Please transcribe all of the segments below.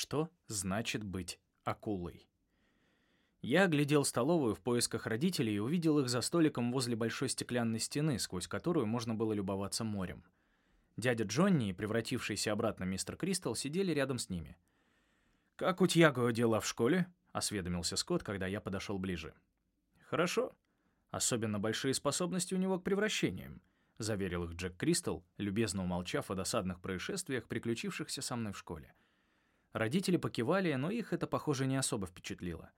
Что значит быть акулой? Я оглядел столовую в поисках родителей и увидел их за столиком возле большой стеклянной стены, сквозь которую можно было любоваться морем. Дядя Джонни и превратившийся обратно мистер Кристал сидели рядом с ними. «Как у Тьяго дела в школе?» — осведомился Скотт, когда я подошел ближе. «Хорошо. Особенно большие способности у него к превращениям», — заверил их Джек Кристал, любезно умолчав о досадных происшествиях, приключившихся со мной в школе. Родители покивали, но их это, похоже, не особо впечатлило.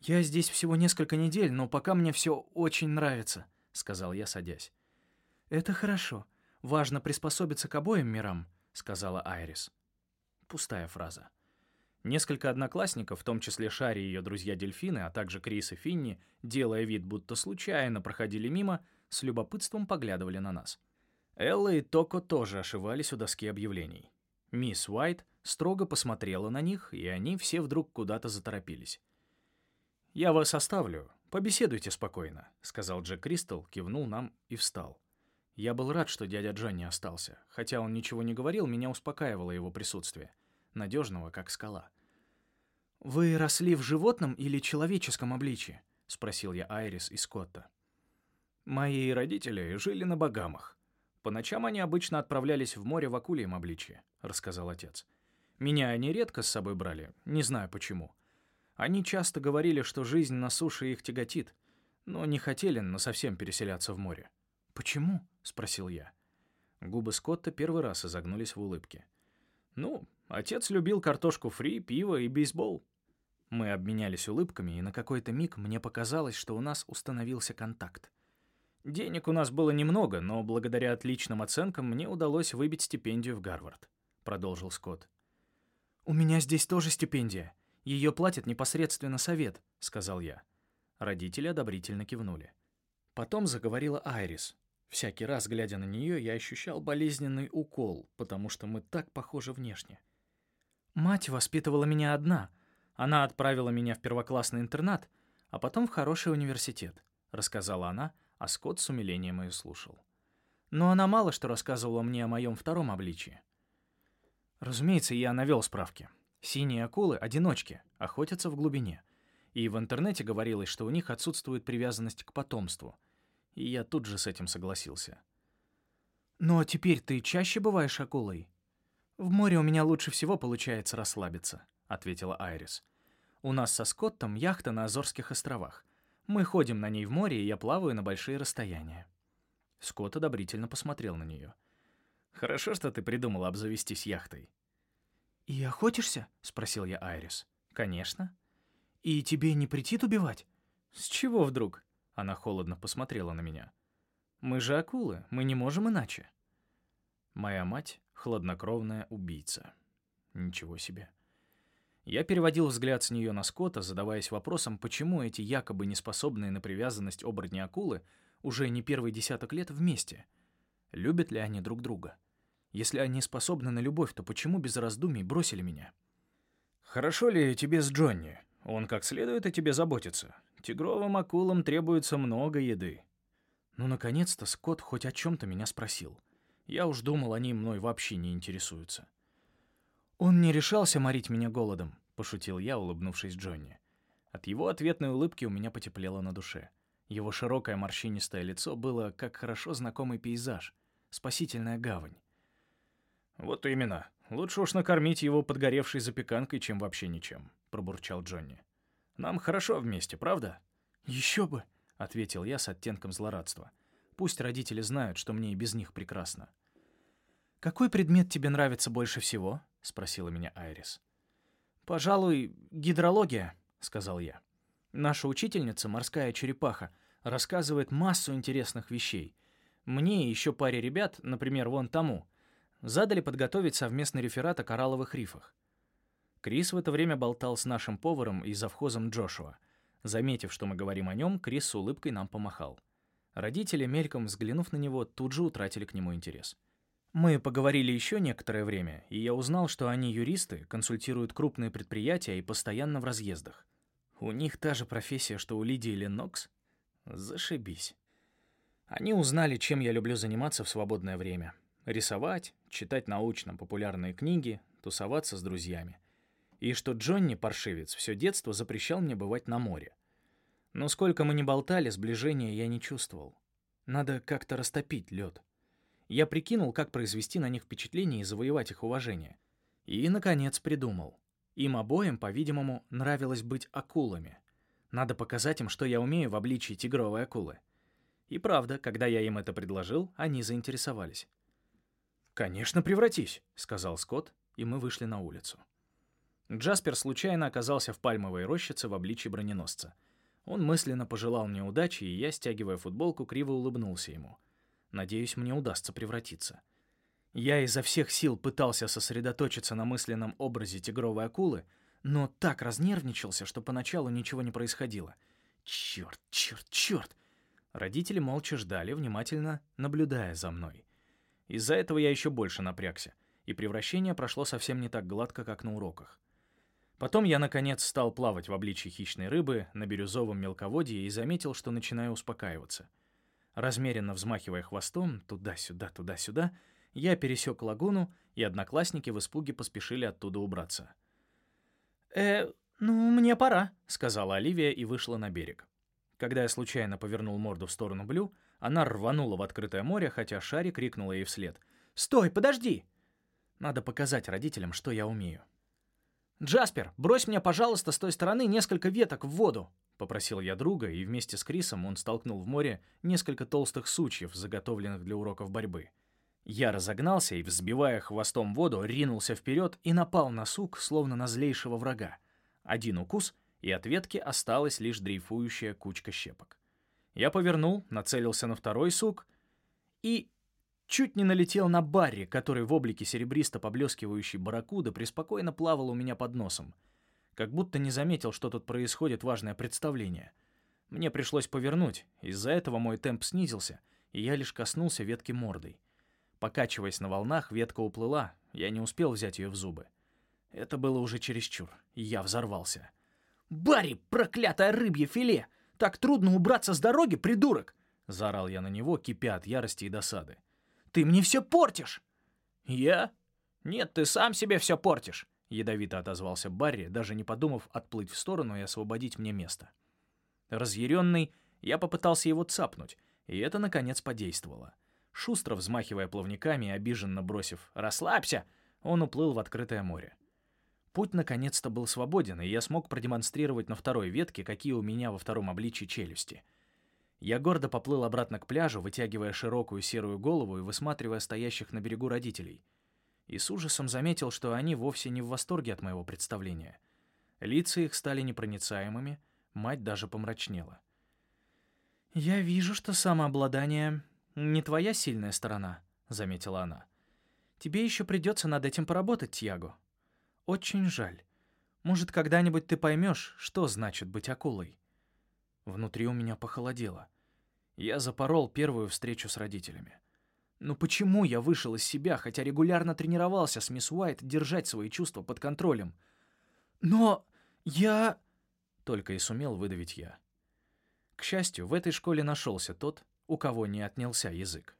«Я здесь всего несколько недель, но пока мне все очень нравится», — сказал я, садясь. «Это хорошо. Важно приспособиться к обоим мирам», — сказала Айрис. Пустая фраза. Несколько одноклассников, в том числе Шари и ее друзья-дельфины, а также Крис и Финни, делая вид, будто случайно проходили мимо, с любопытством поглядывали на нас. Элла и Токо тоже ошивались у доски объявлений. Мисс Уайт строго посмотрела на них, и они все вдруг куда-то заторопились. «Я вас оставлю. Побеседуйте спокойно», — сказал Джек Кристал, кивнул нам и встал. Я был рад, что дядя Джонни остался. Хотя он ничего не говорил, меня успокаивало его присутствие. Надежного, как скала. «Вы росли в животном или человеческом обличье?» — спросил я Айрис и Скотта. «Мои родители жили на Багамах. По ночам они обычно отправлялись в море в акульем обличье», — рассказал отец. «Меня они редко с собой брали, не знаю почему. Они часто говорили, что жизнь на суше их тяготит, но не хотели насовсем переселяться в море. «Почему?» — спросил я. Губы Скотта первый раз изогнулись в улыбке. «Ну, отец любил картошку фри, пиво и бейсбол». Мы обменялись улыбками, и на какой-то миг мне показалось, что у нас установился контакт. Денег у нас было немного, но благодаря отличным оценкам мне удалось выбить стипендию в Гарвард, продолжил Скотт. У меня здесь тоже стипендия. Ее платит непосредственно совет», — сказал я. Родители одобрительно кивнули. Потом заговорила Айрис. Всякий раз, глядя на нее, я ощущал болезненный укол, потому что мы так похожи внешне. «Мать воспитывала меня одна. Она отправила меня в первоклассный интернат, а потом в хороший университет», — рассказала она, а Скотт с умилением ее слушал. Но она мало что рассказывала мне о моем втором обличии. Разумеется, я навел справки. Синие акулы — одиночки, охотятся в глубине. И в интернете говорилось, что у них отсутствует привязанность к потомству. И я тут же с этим согласился. «Но теперь ты чаще бываешь акулой?» «В море у меня лучше всего получается расслабиться», — ответила Айрис. «У нас со Скоттом яхта на Азорских островах. Мы ходим на ней в море, и я плаваю на большие расстояния». Скотт одобрительно посмотрел на нее. «Хорошо, что ты придумала обзавестись яхтой. «И охотишься?» — спросил я Айрис. «Конечно». «И тебе не претит убивать?» «С чего вдруг?» — она холодно посмотрела на меня. «Мы же акулы, мы не можем иначе». Моя мать — хладнокровная убийца. Ничего себе. Я переводил взгляд с нее на Скотта, задаваясь вопросом, почему эти якобы неспособные на привязанность оборотни акулы уже не первый десяток лет вместе. Любят ли они друг друга? Если они способны на любовь, то почему без раздумий бросили меня? Хорошо ли тебе с Джонни? Он как следует о тебе заботится. Тигровым акулам требуется много еды. Ну, наконец-то Скотт хоть о чем-то меня спросил. Я уж думал, они мной вообще не интересуются. Он не решался морить меня голодом, пошутил я, улыбнувшись Джонни. От его ответной улыбки у меня потеплело на душе. Его широкое морщинистое лицо было как хорошо знакомый пейзаж, спасительная гавань. «Вот именно. Лучше уж накормить его подгоревшей запеканкой, чем вообще ничем», — пробурчал Джонни. «Нам хорошо вместе, правда?» «Еще бы», — ответил я с оттенком злорадства. «Пусть родители знают, что мне и без них прекрасно». «Какой предмет тебе нравится больше всего?» — спросила меня Айрис. «Пожалуй, гидрология», — сказал я. «Наша учительница, морская черепаха, рассказывает массу интересных вещей. Мне и еще паре ребят, например, вон тому, задали подготовить совместный реферат о коралловых рифах. Крис в это время болтал с нашим поваром и завхозом Джошуа. Заметив, что мы говорим о нем, Крис с улыбкой нам помахал. Родители, мельком взглянув на него, тут же утратили к нему интерес. Мы поговорили еще некоторое время, и я узнал, что они юристы, консультируют крупные предприятия и постоянно в разъездах. У них та же профессия, что у Лидии Ленокс. Зашибись. Они узнали, чем я люблю заниматься в свободное время. Рисовать, читать научно-популярные книги, тусоваться с друзьями. и что Джонни, паршивец, все детство запрещал мне бывать на море. Но сколько мы ни болтали, сближения я не чувствовал. Надо как-то растопить лед. Я прикинул, как произвести на них впечатление и завоевать их уважение. И, наконец, придумал. Им обоим, по-видимому, нравилось быть акулами. Надо показать им, что я умею в обличии тигровой акулы. И правда, когда я им это предложил, они заинтересовались. «Конечно, превратись», — сказал Скотт, и мы вышли на улицу. Джаспер случайно оказался в пальмовой рощице в обличии броненосца. Он мысленно пожелал мне удачи, и я, стягивая футболку, криво улыбнулся ему. Надеюсь, мне удастся превратиться. Я изо всех сил пытался сосредоточиться на мысленном образе тигровой акулы, но так разнервничался, что поначалу ничего не происходило. Черт, черт, черт! Родители молча ждали, внимательно наблюдая за мной. Из-за этого я еще больше напрягся, и превращение прошло совсем не так гладко, как на уроках. Потом я, наконец, стал плавать в обличье хищной рыбы на бирюзовом мелководье и заметил, что начинаю успокаиваться. Размеренно взмахивая хвостом туда-сюда, туда-сюда, я пересек лагуну, и одноклассники в испуге поспешили оттуда убраться. «Э, ну, мне пора», — сказала Оливия и вышла на берег. Когда я случайно повернул морду в сторону Блю, она рванула в открытое море, хотя Шарик крикнула ей вслед. «Стой, подожди!» Надо показать родителям, что я умею. «Джаспер, брось мне, пожалуйста, с той стороны несколько веток в воду!» Попросил я друга, и вместе с Крисом он столкнул в море несколько толстых сучьев, заготовленных для уроков борьбы. Я разогнался и, взбивая хвостом воду, ринулся вперед и напал на сук, словно на злейшего врага. Один укус, и от ветки осталась лишь дрейфующая кучка щепок. Я повернул, нацелился на второй сук и чуть не налетел на Барри, который в облике серебристо поблескивающей барракуды преспокойно плавал у меня под носом. Как будто не заметил, что тут происходит важное представление. Мне пришлось повернуть, из-за этого мой темп снизился, и я лишь коснулся ветки мордой. Покачиваясь на волнах, ветка уплыла, я не успел взять ее в зубы. Это было уже чересчур, и я взорвался. «Барри, проклятое рыбье филе! Так трудно убраться с дороги, придурок!» Заорал я на него, кипя от ярости и досады. «Ты мне все портишь!» «Я? Нет, ты сам себе все портишь!» Ядовито отозвался Барри, даже не подумав отплыть в сторону и освободить мне место. Разъяренный, я попытался его цапнуть, и это, наконец, подействовало. Шустро взмахивая плавниками и обиженно бросив «Расслабься!», он уплыл в открытое море. Путь наконец-то был свободен, и я смог продемонстрировать на второй ветке, какие у меня во втором обличии челюсти. Я гордо поплыл обратно к пляжу, вытягивая широкую серую голову и высматривая стоящих на берегу родителей. И с ужасом заметил, что они вовсе не в восторге от моего представления. Лица их стали непроницаемыми, мать даже помрачнела. «Я вижу, что самообладание «Не твоя сильная сторона», — заметила она. «Тебе еще придется над этим поработать, Тьяго. Очень жаль. Может, когда-нибудь ты поймешь, что значит быть акулой». Внутри у меня похолодело. Я запорол первую встречу с родителями. Но почему я вышел из себя, хотя регулярно тренировался с мисс Уайт держать свои чувства под контролем? «Но я...» — только и сумел выдавить я. К счастью, в этой школе нашелся тот, у кого не отнялся язык.